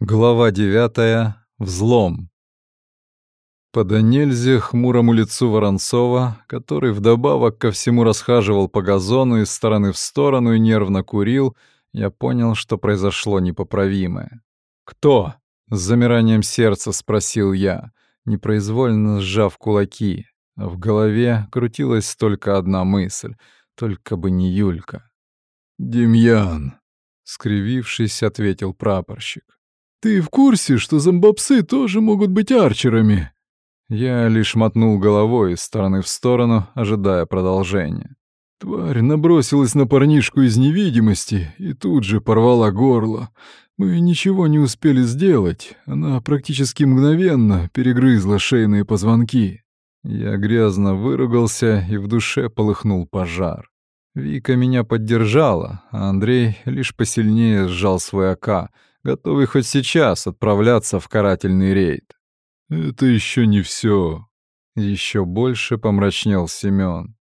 Глава девятая. Взлом. По нельзя хмурому лицу Воронцова, который вдобавок ко всему расхаживал по газону из стороны в сторону и нервно курил, я понял, что произошло непоправимое. «Кто?» — с замиранием сердца спросил я, непроизвольно сжав кулаки. В голове крутилась только одна мысль — только бы не Юлька. «Демьян», — скривившись, ответил прапорщик. «Ты в курсе, что зомбопсы тоже могут быть арчерами?» Я лишь мотнул головой из стороны в сторону, ожидая продолжения. Тварь набросилась на парнишку из невидимости и тут же порвала горло. Мы ничего не успели сделать. Она практически мгновенно перегрызла шейные позвонки. Я грязно выругался, и в душе полыхнул пожар. Вика меня поддержала, а Андрей лишь посильнее сжал свой ока — готовый хоть сейчас отправляться в карательный рейд. «Это еще не все. Еще больше помрачнел Семен.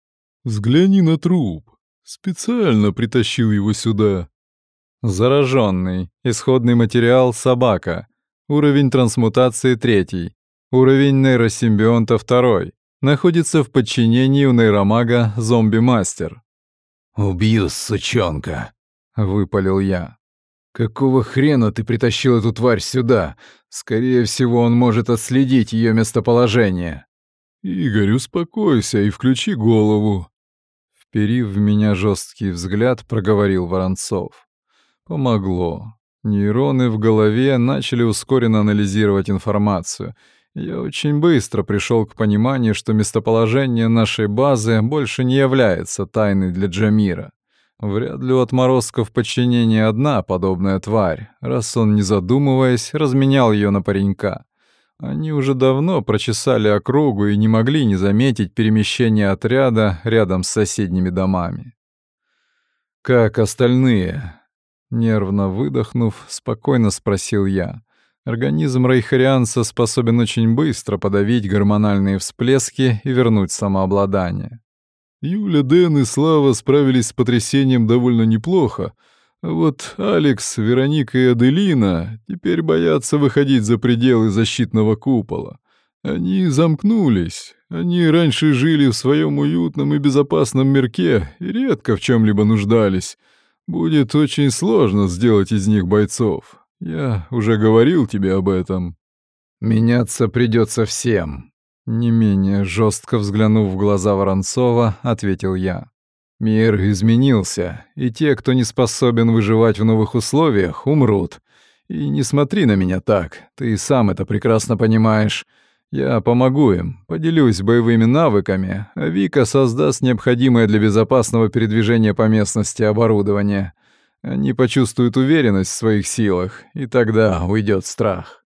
«Взгляни на труп. Специально притащил его сюда». Зараженный. Исходный материал — собака. Уровень трансмутации — третий. Уровень нейросимбионта — второй. Находится в подчинении у нейромага зомби-мастер. «Убью, сучонка!» — выпалил я. «Какого хрена ты притащил эту тварь сюда? Скорее всего, он может отследить ее местоположение». «Игорь, успокойся и включи голову». Вперив в меня жесткий взгляд, проговорил Воронцов. Помогло. Нейроны в голове начали ускоренно анализировать информацию. Я очень быстро пришел к пониманию, что местоположение нашей базы больше не является тайной для Джамира. Вряд ли у отморозков подчинения одна подобная тварь, раз он, не задумываясь, разменял ее на паренька. Они уже давно прочесали округу и не могли не заметить перемещение отряда рядом с соседними домами. «Как остальные?» Нервно выдохнув, спокойно спросил я. Организм рейхарианца способен очень быстро подавить гормональные всплески и вернуть самообладание. Юля, Дэн и Слава справились с потрясением довольно неплохо, а вот Алекс, Вероника и Аделина теперь боятся выходить за пределы защитного купола. Они замкнулись. Они раньше жили в своем уютном и безопасном мирке и редко в чем-либо нуждались. Будет очень сложно сделать из них бойцов. Я уже говорил тебе об этом. Меняться придется всем, не менее жестко взглянув в глаза Воронцова, ответил я. Мир изменился, и те, кто не способен выживать в новых условиях, умрут. И не смотри на меня так, ты и сам это прекрасно понимаешь. Я помогу им, поделюсь боевыми навыками, а Вика создаст необходимое для безопасного передвижения по местности оборудование. Они почувствуют уверенность в своих силах, и тогда уйдет страх.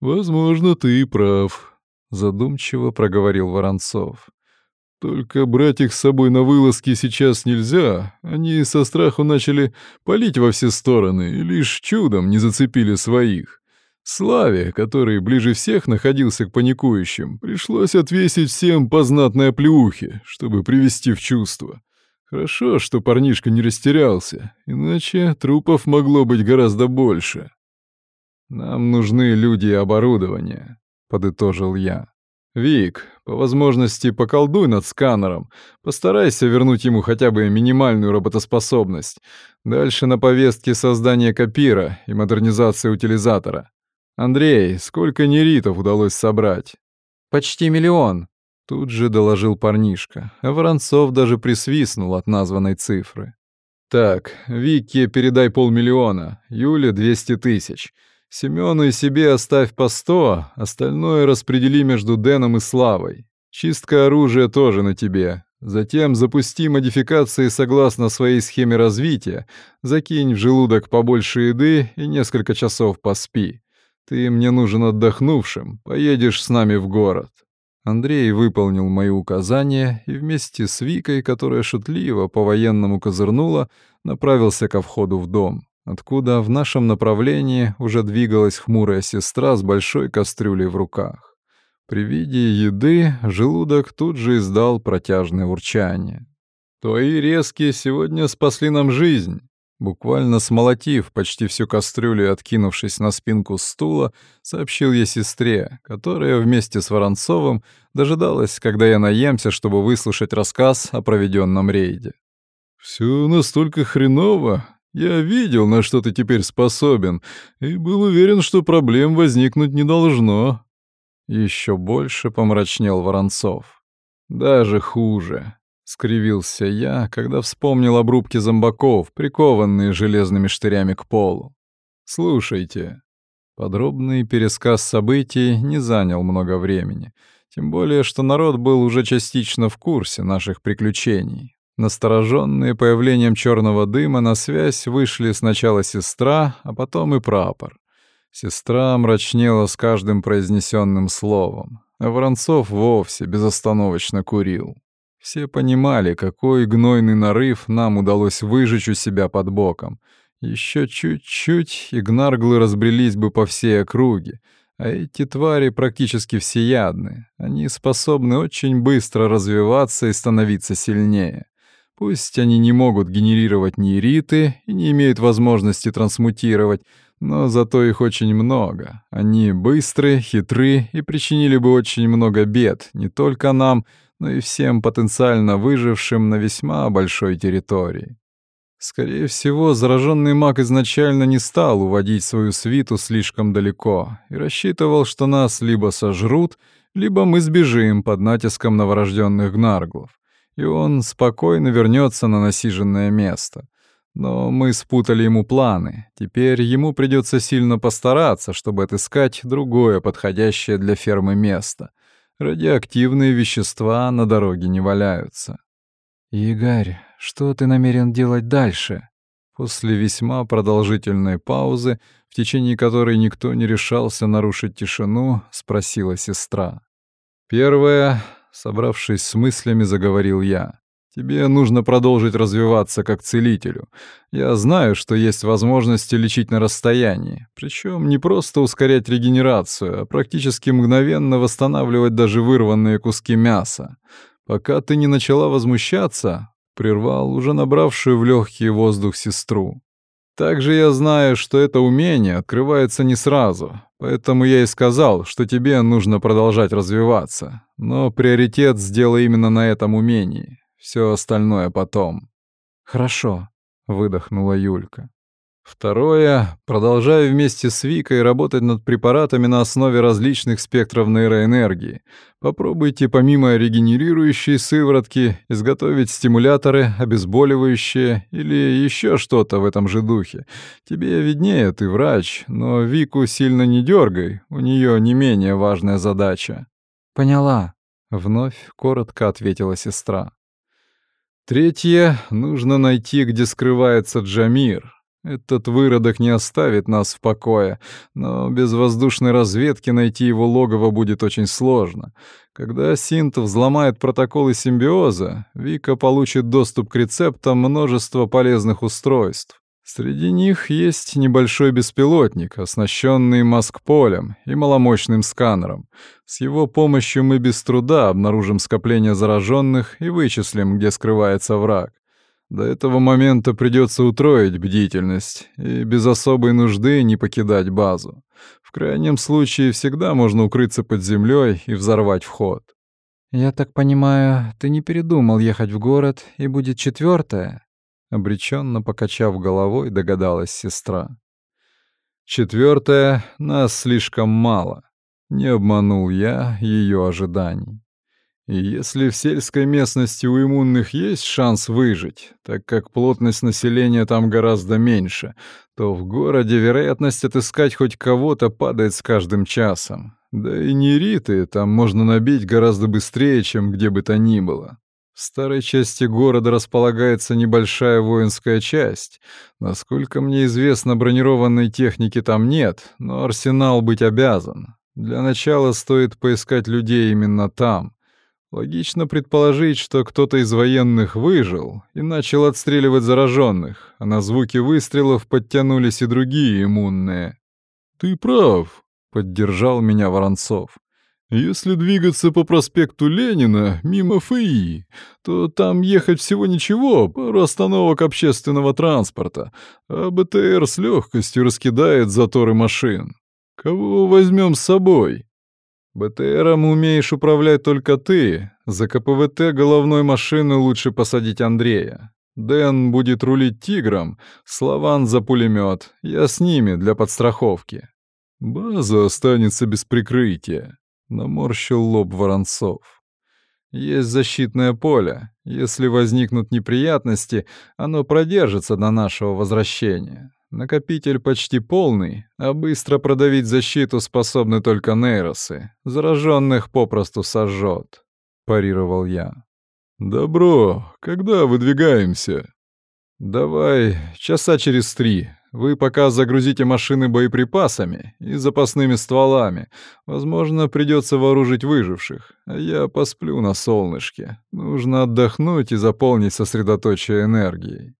«Возможно, ты прав», задумчиво проговорил Воронцов. Только брать их с собой на вылазки сейчас нельзя. Они со страху начали палить во все стороны и лишь чудом не зацепили своих. Славе, который ближе всех находился к паникующим, пришлось отвесить всем по знатной оплеухе, чтобы привести в чувство. Хорошо, что парнишка не растерялся, иначе трупов могло быть гораздо больше. Нам нужны люди и оборудование, — подытожил я. «Вик, по возможности поколдуй над сканером. Постарайся вернуть ему хотя бы минимальную работоспособность. Дальше на повестке создание копира и модернизация утилизатора. Андрей, сколько неритов удалось собрать?» «Почти миллион», — тут же доложил парнишка, а Воронцов даже присвистнул от названной цифры. «Так, Вике передай полмиллиона, Юле — двести тысяч». Семену и себе оставь по сто, остальное распредели между Дэном и Славой. Чистка оружия тоже на тебе. Затем запусти модификации согласно своей схеме развития, закинь в желудок побольше еды и несколько часов поспи. Ты мне нужен отдохнувшим, поедешь с нами в город». Андрей выполнил мои указания и вместе с Викой, которая шутливо по-военному козырнула, направился ко входу в дом откуда в нашем направлении уже двигалась хмурая сестра с большой кастрюлей в руках. При виде еды желудок тут же издал протяжное урчание. «Твои резкие сегодня спасли нам жизнь», Буквально смолотив почти всю кастрюлю откинувшись на спинку стула, сообщил я сестре, которая вместе с Воронцовым дожидалась, когда я наемся, чтобы выслушать рассказ о проведенном рейде. «Всё настолько хреново. Я видел, на что ты теперь способен, и был уверен, что проблем возникнуть не должно». Еще больше помрачнел Воронцов. «Даже хуже. — скривился я, когда вспомнил обрубки зомбаков, прикованные железными штырями к полу. «Слушайте». Подробный пересказ событий не занял много времени, тем более, что народ был уже частично в курсе наших приключений. Настороженные появлением черного дыма на связь вышли сначала сестра, а потом и прапор. Сестра мрачнела с каждым произнесенным словом, а Воронцов вовсе безостановочно курил. Все понимали, какой гнойный нарыв нам удалось выжечь у себя под боком. Еще чуть-чуть, и гнарглы разбрелись бы по всей округе. А эти твари практически всеядны. Они способны очень быстро развиваться и становиться сильнее. Пусть они не могут генерировать нейриты и не имеют возможности трансмутировать, но зато их очень много. Они быстры, хитры и причинили бы очень много бед не только нам, но и всем потенциально выжившим на весьма большой территории. Скорее всего, зараженный маг изначально не стал уводить свою свиту слишком далеко и рассчитывал, что нас либо сожрут, либо мы сбежим под натиском новорожденных гнарглов, и он спокойно вернется на насиженное место. Но мы спутали ему планы. Теперь ему придется сильно постараться, чтобы отыскать другое подходящее для фермы место — Радиоактивные вещества на дороге не валяются. «Игорь, что ты намерен делать дальше?» После весьма продолжительной паузы, в течение которой никто не решался нарушить тишину, спросила сестра. «Первое», — собравшись с мыслями, заговорил я. Тебе нужно продолжить развиваться как целителю. Я знаю, что есть возможности лечить на расстоянии, причем не просто ускорять регенерацию, а практически мгновенно восстанавливать даже вырванные куски мяса. Пока ты не начала возмущаться, прервал уже набравшую в легкий воздух сестру. Также я знаю, что это умение открывается не сразу, поэтому я и сказал, что тебе нужно продолжать развиваться. Но приоритет сделай именно на этом умении. Все остальное потом. Хорошо, выдохнула Юлька. Второе. Продолжаю вместе с Викой работать над препаратами на основе различных спектров нейроэнергии. Попробуйте помимо регенерирующей сыворотки изготовить стимуляторы, обезболивающие или еще что-то в этом же духе. Тебе виднее, ты врач, но Вику сильно не дергай, у нее не менее важная задача. Поняла. Вновь коротко ответила сестра. Третье — нужно найти, где скрывается Джамир. Этот выродок не оставит нас в покое, но без воздушной разведки найти его логово будет очень сложно. Когда Синт взломает протоколы симбиоза, Вика получит доступ к рецептам множества полезных устройств. Среди них есть небольшой беспилотник, оснащенный маскполем и маломощным сканером. С его помощью мы без труда обнаружим скопление зараженных и вычислим, где скрывается враг. До этого момента придется утроить бдительность и без особой нужды не покидать базу. В крайнем случае всегда можно укрыться под землей и взорвать вход. «Я так понимаю, ты не передумал ехать в город, и будет четвертое? Обреченно покачав головой, догадалась сестра. Четвертое, нас слишком мало. Не обманул я ее ожиданий. Если в сельской местности у иммунных есть шанс выжить, так как плотность населения там гораздо меньше, то в городе вероятность отыскать хоть кого-то падает с каждым часом. Да и нериты там можно набить гораздо быстрее, чем где бы то ни было. В старой части города располагается небольшая воинская часть. Насколько мне известно, бронированной техники там нет, но арсенал быть обязан. Для начала стоит поискать людей именно там. Логично предположить, что кто-то из военных выжил и начал отстреливать зараженных, а на звуки выстрелов подтянулись и другие иммунные. «Ты прав», — поддержал меня Воронцов. Если двигаться по проспекту Ленина мимо ФИИ, то там ехать всего ничего, пару остановок общественного транспорта, а БТР с легкостью раскидает заторы машин. Кого возьмем с собой? БТРом умеешь управлять только ты. За КПВТ головной машины лучше посадить Андрея. Дэн будет рулить «Тигром», Славан за пулемет. Я с ними для подстраховки. База останется без прикрытия. Наморщил лоб Воронцов. Есть защитное поле. Если возникнут неприятности, оно продержится до нашего возвращения. Накопитель почти полный, а быстро продавить защиту способны только нейросы. Зараженных попросту сожжет. Парировал я. «Добро. Когда выдвигаемся?» «Давай, часа через три. Вы пока загрузите машины боеприпасами и запасными стволами. Возможно, придется вооружить выживших. А я посплю на солнышке. Нужно отдохнуть и заполнить сосредоточие энергией.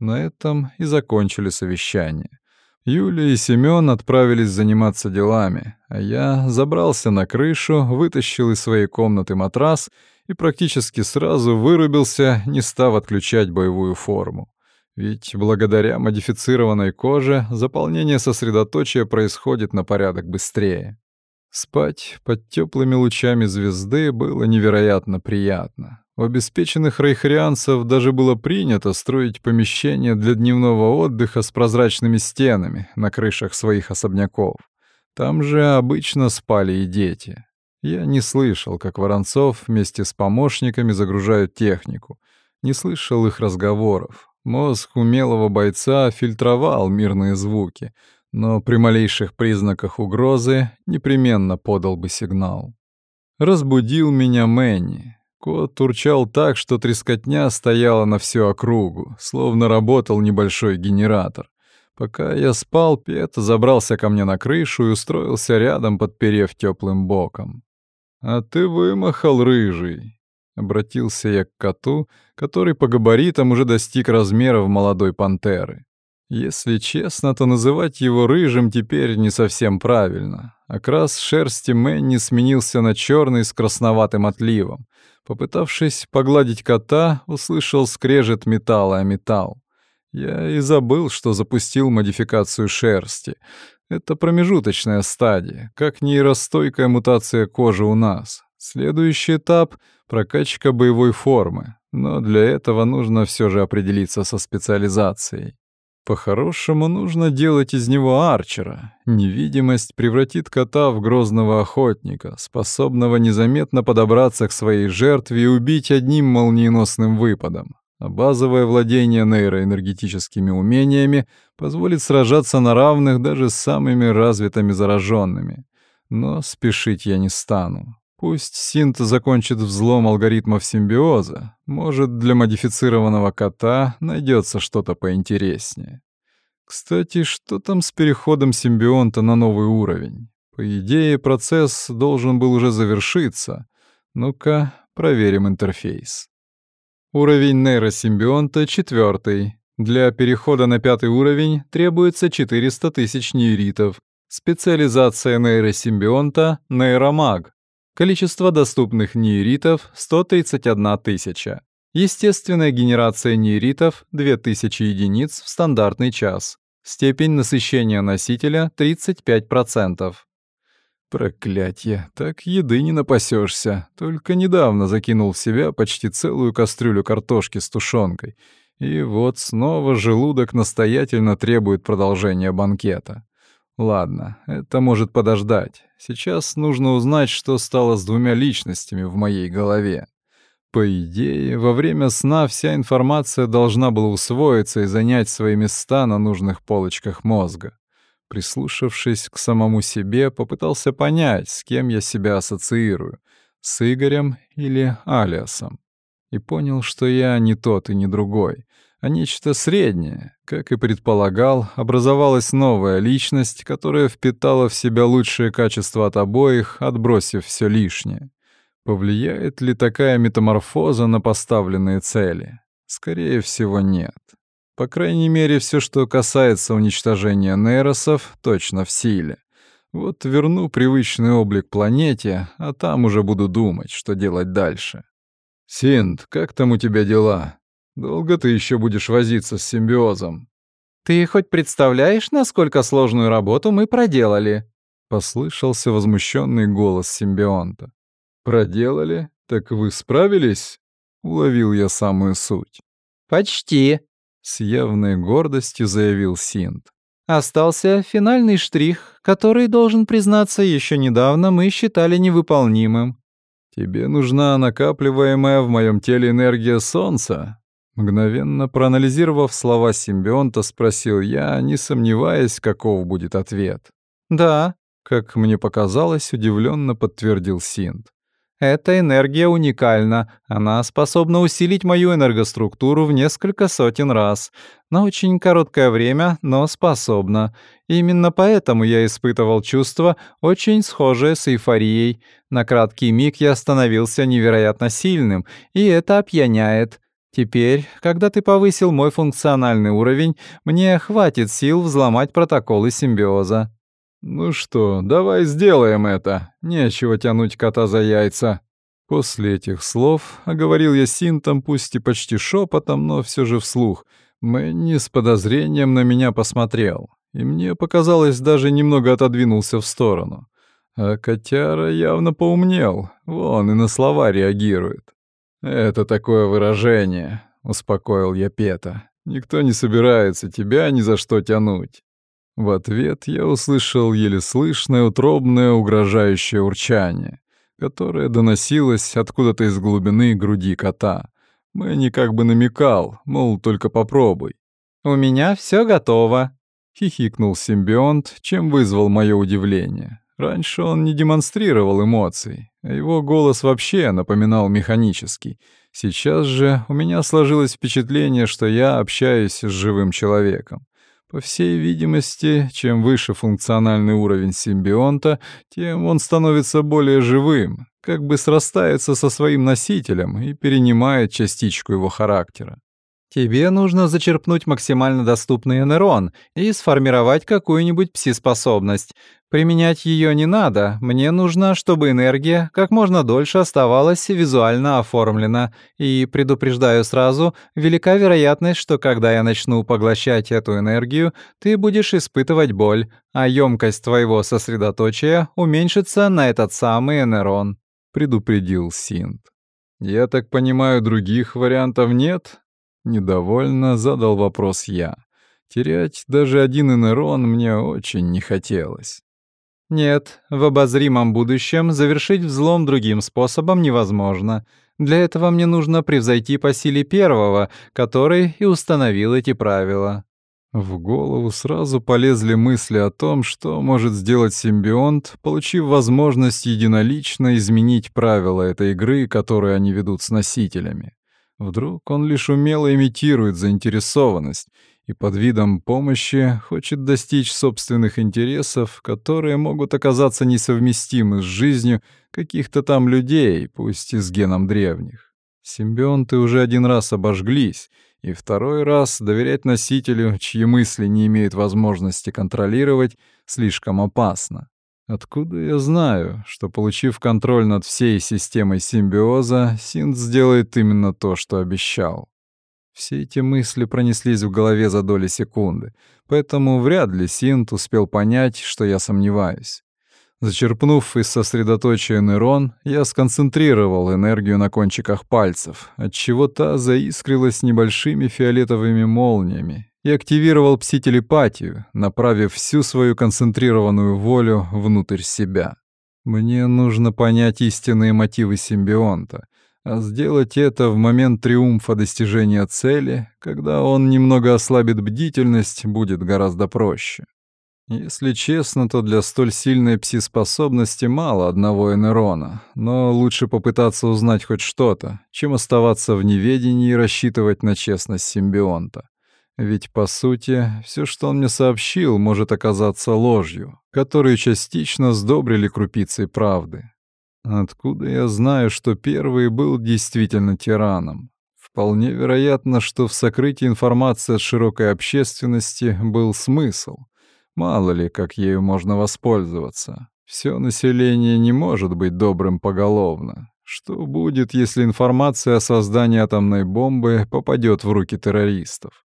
На этом и закончили совещание. Юля и Семён отправились заниматься делами, а я забрался на крышу, вытащил из своей комнаты матрас и практически сразу вырубился, не став отключать боевую форму. Ведь благодаря модифицированной коже заполнение сосредоточия происходит на порядок быстрее. Спать под теплыми лучами звезды было невероятно приятно. У обеспеченных рейхарианцев даже было принято строить помещения для дневного отдыха с прозрачными стенами на крышах своих особняков. Там же обычно спали и дети. Я не слышал, как Воронцов вместе с помощниками загружают технику. Не слышал их разговоров. Мозг умелого бойца фильтровал мирные звуки, но при малейших признаках угрозы непременно подал бы сигнал. Разбудил меня Мэнни. Кот урчал так, что трескотня стояла на всю округу, словно работал небольшой генератор. Пока я спал, Пет забрался ко мне на крышу и устроился рядом, подперев теплым боком. «А ты вымахал, рыжий!» Обратился я к коту, который по габаритам уже достиг размеров молодой пантеры. Если честно, то называть его рыжим теперь не совсем правильно. Окрас шерсти Мэнни сменился на черный с красноватым отливом. Попытавшись погладить кота, услышал скрежет металла о металл. Я и забыл, что запустил модификацию шерсти. Это промежуточная стадия, как нейростойкая мутация кожи у нас. Следующий этап — прокачка боевой формы, но для этого нужно все же определиться со специализацией. По-хорошему, нужно делать из него арчера. Невидимость превратит кота в грозного охотника, способного незаметно подобраться к своей жертве и убить одним молниеносным выпадом. А базовое владение нейроэнергетическими умениями позволит сражаться на равных даже с самыми развитыми зараженными. Но спешить я не стану. Пусть синт закончит взлом алгоритмов симбиоза, может, для модифицированного кота найдется что-то поинтереснее. Кстати, что там с переходом симбионта на новый уровень? По идее, процесс должен был уже завершиться. Ну-ка, проверим интерфейс. Уровень нейросимбионта четвертый. Для перехода на пятый уровень требуется 400 тысяч нейритов. Специализация нейросимбионта — нейромаг. Количество доступных нейритов — 131 тысяча. Естественная генерация нейритов — 2000 единиц в стандартный час. Степень насыщения носителя — 35%. Проклятье, так еды не напасешься. Только недавно закинул в себя почти целую кастрюлю картошки с тушенкой. И вот снова желудок настоятельно требует продолжения банкета. Ладно, это может подождать. Сейчас нужно узнать, что стало с двумя личностями в моей голове. По идее, во время сна вся информация должна была усвоиться и занять свои места на нужных полочках мозга. Прислушавшись к самому себе, попытался понять, с кем я себя ассоциирую — с Игорем или Алиасом. И понял, что я не тот и не другой — а нечто среднее. Как и предполагал, образовалась новая личность, которая впитала в себя лучшие качества от обоих, отбросив все лишнее. Повлияет ли такая метаморфоза на поставленные цели? Скорее всего, нет. По крайней мере, все, что касается уничтожения нейросов, точно в силе. Вот верну привычный облик планете, а там уже буду думать, что делать дальше. Синт, как там у тебя дела? Долго ты еще будешь возиться с симбиозом? Ты хоть представляешь, насколько сложную работу мы проделали? Послышался возмущенный голос симбионта. Проделали? Так вы справились? Уловил я самую суть. Почти, с явной гордостью заявил Синт. Остался финальный штрих, который, должен признаться, еще недавно мы считали невыполнимым. «Тебе нужна накапливаемая в моем теле энергия Солнца?» Мгновенно проанализировав слова симбионта, спросил я, не сомневаясь, каков будет ответ. «Да», — как мне показалось, удивленно подтвердил Синт. Эта энергия уникальна. Она способна усилить мою энергоструктуру в несколько сотен раз. На очень короткое время, но способна. Именно поэтому я испытывал чувство, очень схожее с эйфорией. На краткий миг я становился невероятно сильным, и это опьяняет. Теперь, когда ты повысил мой функциональный уровень, мне хватит сил взломать протоколы симбиоза. «Ну что, давай сделаем это. Нечего тянуть кота за яйца». После этих слов оговорил я синтом, пусть и почти шепотом, но все же вслух. Мэнни с подозрением на меня посмотрел, и мне показалось, даже немного отодвинулся в сторону. А котяра явно поумнел, вон и на слова реагирует. «Это такое выражение», — успокоил я Пета. «Никто не собирается тебя ни за что тянуть». В ответ я услышал еле слышное утробное угрожающее урчание, которое доносилось откуда-то из глубины груди кота. Мэнни как бы намекал, мол, только попробуй. «У меня все готово», — хихикнул симбионт, чем вызвал мое удивление. Раньше он не демонстрировал эмоций, а его голос вообще напоминал механический. Сейчас же у меня сложилось впечатление, что я общаюсь с живым человеком. По всей видимости, чем выше функциональный уровень симбионта, тем он становится более живым, как бы срастается со своим носителем и перенимает частичку его характера. Тебе нужно зачерпнуть максимально доступный нейрон и сформировать какую-нибудь пси-способность. Применять ее не надо, мне нужно, чтобы энергия как можно дольше оставалась визуально оформлена. И предупреждаю сразу, велика вероятность, что когда я начну поглощать эту энергию, ты будешь испытывать боль, а емкость твоего сосредоточия уменьшится на этот самый нейрон. Предупредил Синт. Я так понимаю, других вариантов нет? Недовольно задал вопрос я. Терять даже один нейрон мне очень не хотелось. Нет, в обозримом будущем завершить взлом другим способом невозможно. Для этого мне нужно превзойти по силе первого, который и установил эти правила. В голову сразу полезли мысли о том, что может сделать симбионт, получив возможность единолично изменить правила этой игры, которые они ведут с носителями. Вдруг он лишь умело имитирует заинтересованность и под видом помощи хочет достичь собственных интересов, которые могут оказаться несовместимы с жизнью каких-то там людей, пусть и с геном древних. Симбионты уже один раз обожглись, и второй раз доверять носителю, чьи мысли не имеют возможности контролировать, слишком опасно. Откуда я знаю, что, получив контроль над всей системой симбиоза, Синт сделает именно то, что обещал? Все эти мысли пронеслись в голове за доли секунды, поэтому вряд ли Синт успел понять, что я сомневаюсь. Зачерпнув из сосредоточия нейрон, я сконцентрировал энергию на кончиках пальцев, отчего та заискрилась небольшими фиолетовыми молниями и активировал пси-телепатию, направив всю свою концентрированную волю внутрь себя. Мне нужно понять истинные мотивы симбионта, а сделать это в момент триумфа достижения цели, когда он немного ослабит бдительность, будет гораздо проще. Если честно, то для столь сильной пси-способности мало одного энерона, но лучше попытаться узнать хоть что-то, чем оставаться в неведении и рассчитывать на честность симбионта. Ведь, по сути, все, что он мне сообщил, может оказаться ложью, которую частично сдобрили крупицей правды. Откуда я знаю, что первый был действительно тираном? Вполне вероятно, что в сокрытии информации от широкой общественности был смысл. Мало ли, как ею можно воспользоваться. Все население не может быть добрым поголовно. Что будет, если информация о создании атомной бомбы попадет в руки террористов?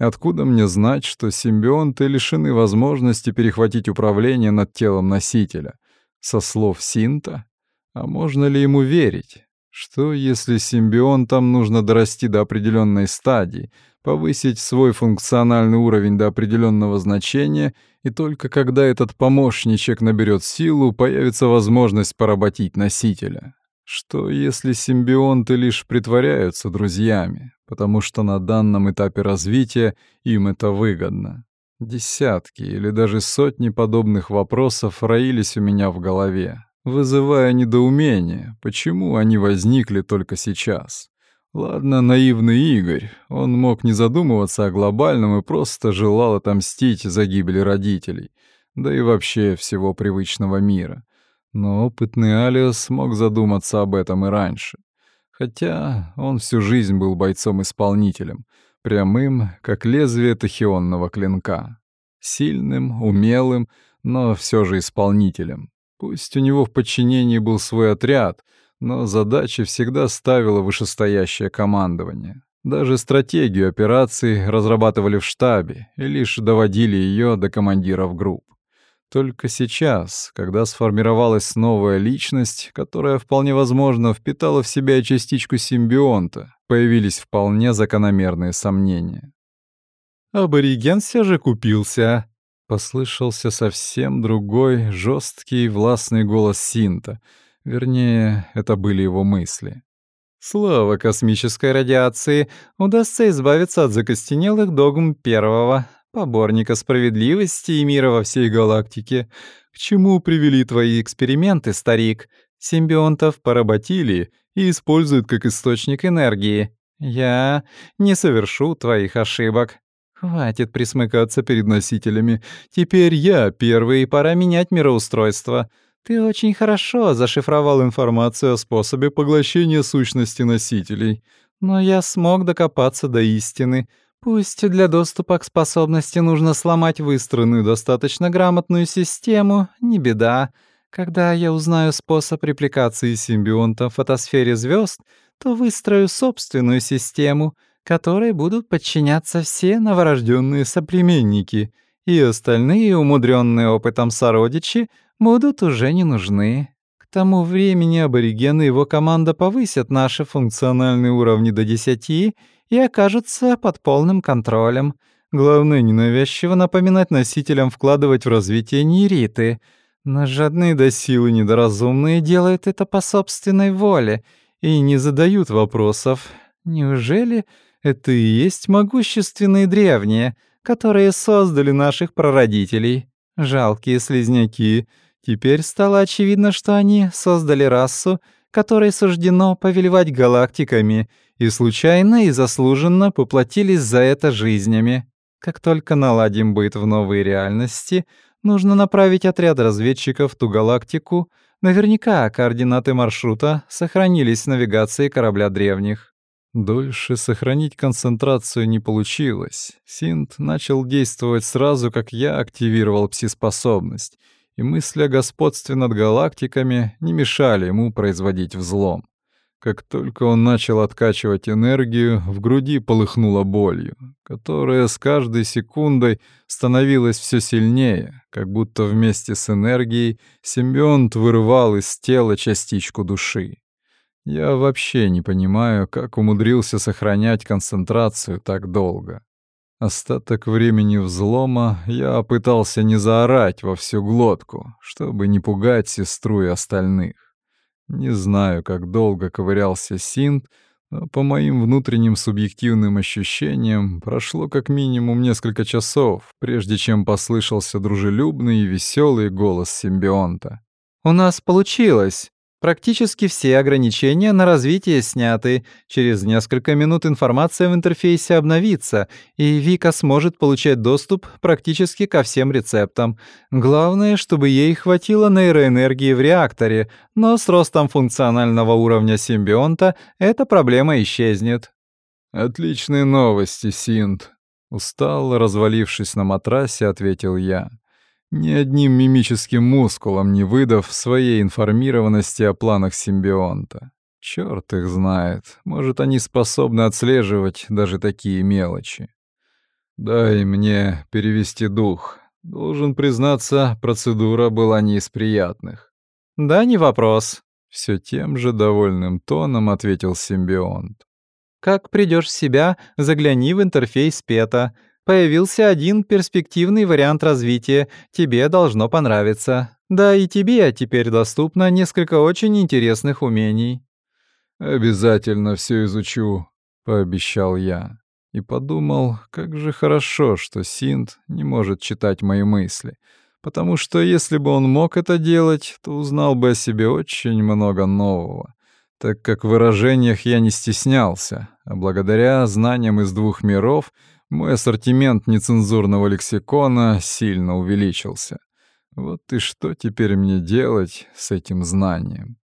Откуда мне знать, что симбионты лишены возможности перехватить управление над телом носителя? Со слов Синта? А можно ли ему верить? Что, если симбионтам нужно дорасти до определенной стадии, повысить свой функциональный уровень до определенного значения, и только когда этот помощничек наберет силу, появится возможность поработить носителя? Что, если симбионты лишь притворяются друзьями, потому что на данном этапе развития им это выгодно? Десятки или даже сотни подобных вопросов роились у меня в голове, вызывая недоумение, почему они возникли только сейчас. Ладно, наивный Игорь, он мог не задумываться о глобальном и просто желал отомстить за гибель родителей, да и вообще всего привычного мира. Но опытный Алиас мог задуматься об этом и раньше. Хотя он всю жизнь был бойцом-исполнителем, прямым, как лезвие тахионного клинка. Сильным, умелым, но все же исполнителем. Пусть у него в подчинении был свой отряд, но задачи всегда ставило вышестоящее командование. Даже стратегию операций разрабатывали в штабе и лишь доводили ее до командиров групп. Только сейчас, когда сформировалась новая личность, которая вполне возможно впитала в себя частичку симбионта, появились вполне закономерные сомнения. «Абориген все же купился», — послышался совсем другой, жесткий, властный голос Синта. Вернее, это были его мысли. «Слава космической радиации! Удастся избавиться от закостенелых догм первого, поборника справедливости и мира во всей галактике. К чему привели твои эксперименты, старик? Симбионтов поработили и используют как источник энергии. Я не совершу твоих ошибок. Хватит присмыкаться перед носителями. Теперь я первый, и пора менять мироустройство. Ты очень хорошо зашифровал информацию о способе поглощения сущности носителей. Но я смог докопаться до истины. Пусть для доступа к способности нужно сломать выстроенную достаточно грамотную систему, не беда. Когда я узнаю способ репликации симбионта в фотосфере звезд, то выстрою собственную систему, которой будут подчиняться все новорожденные соплеменники, и остальные, умудренные опытом сородичи, будут уже не нужны. Тому времени аборигены и его команда повысят наши функциональные уровни до 10 и окажутся под полным контролем. Главное, ненавязчиво напоминать носителям вкладывать в развитие нейриты. Но жадные до силы недоразумные делают это по собственной воле и не задают вопросов. Неужели это и есть могущественные древние, которые создали наших прародителей? Жалкие слизняки. Теперь стало очевидно, что они создали расу, которой суждено повелевать галактиками — и случайно и заслуженно поплатились за это жизнями. Как только наладим быт в новой реальности, нужно направить отряд разведчиков в ту галактику. Наверняка координаты маршрута сохранились в навигации корабля древних. Дольше сохранить концентрацию не получилось. Синт начал действовать сразу, как я активировал пси-способность, и мысли о господстве над галактиками не мешали ему производить взлом. Как только он начал откачивать энергию, в груди полыхнуло болью, которая с каждой секундой становилась все сильнее, как будто вместе с энергией симбионт вырывал из тела частичку души. Я вообще не понимаю, как умудрился сохранять концентрацию так долго. Остаток времени взлома я пытался не заорать во всю глотку, чтобы не пугать сестру и остальных. Не знаю, как долго ковырялся Синт, но по моим внутренним субъективным ощущениям прошло как минимум несколько часов, прежде чем послышался дружелюбный и веселый голос симбионта. «У нас получилось!» Практически все ограничения на развитие сняты. Через несколько минут информация в интерфейсе обновится, и Вика сможет получать доступ практически ко всем рецептам. Главное, чтобы ей хватило нейроэнергии в реакторе, но с ростом функционального уровня симбионта эта проблема исчезнет. «Отличные новости, Синт», — устал, развалившись на матрасе, ответил я. Ни одним мимическим мускулом не выдав своей информированности о планах симбионта. Чёрт их знает, может, они способны отслеживать даже такие мелочи. Дай мне перевести дух. Должен признаться, процедура была не из приятных. Да, не вопрос. Все тем же довольным тоном ответил симбионт. Как придешь в себя, загляни в интерфейс ПЕТа. Появился один перспективный вариант развития, тебе должно понравиться. Да и тебе теперь доступно несколько очень интересных умений. «Обязательно все изучу», — пообещал я. И подумал, как же хорошо, что Синт не может читать мои мысли, потому что если бы он мог это делать, то узнал бы о себе очень много нового, так как в выражениях я не стеснялся, а благодаря знаниям из двух миров мой ассортимент нецензурного лексикона сильно увеличился. Вот и что теперь мне делать с этим знанием?